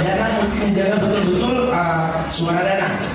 dana kan mesti menjaga betul-betul uh, suara dana.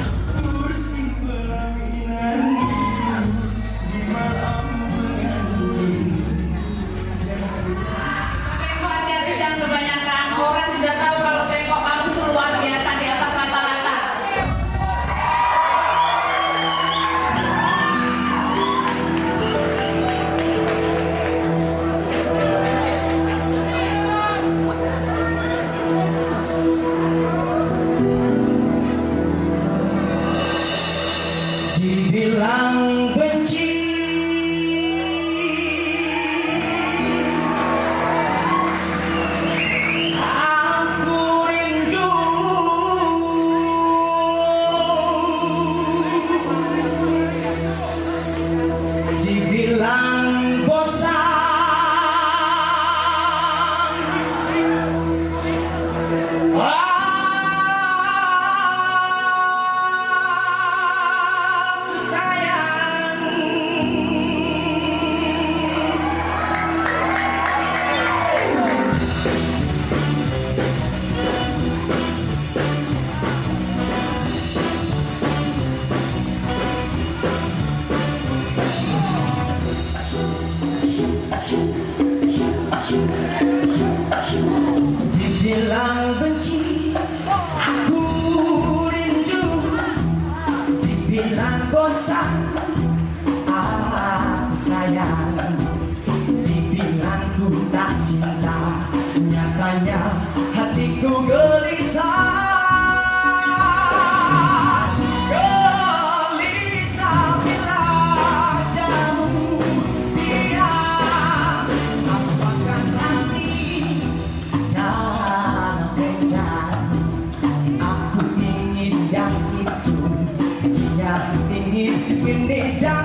now.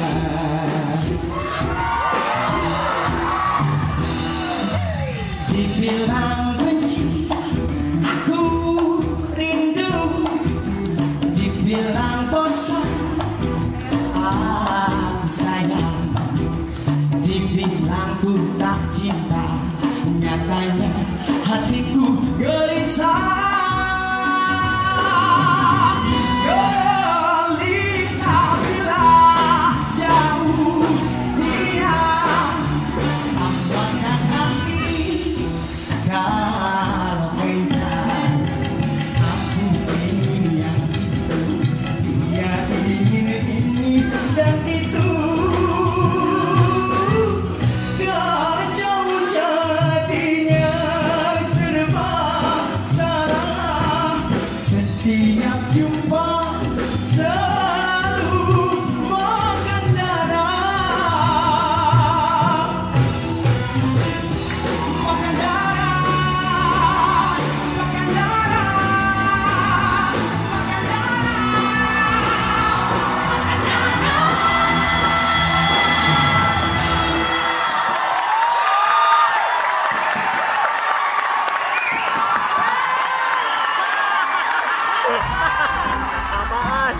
Amarre!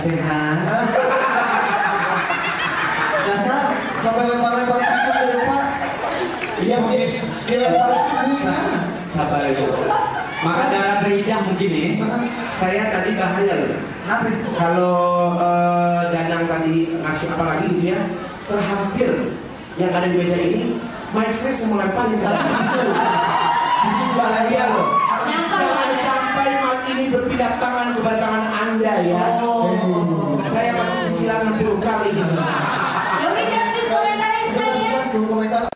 Sehat. Dasar sampai lempar-lempar tisu ke depan. Iya mungkin dilempar bukan. Sabar ya. Maka darah beridah mungkin ya. Saya tadi bahaya loh. Kenapa? Kalau eh, Danang tadi ngasih apa lagi gitu ya, terhampir yang ada di meja ini, Mike saya mau lemparin tadi tisu. Tisu ya loh.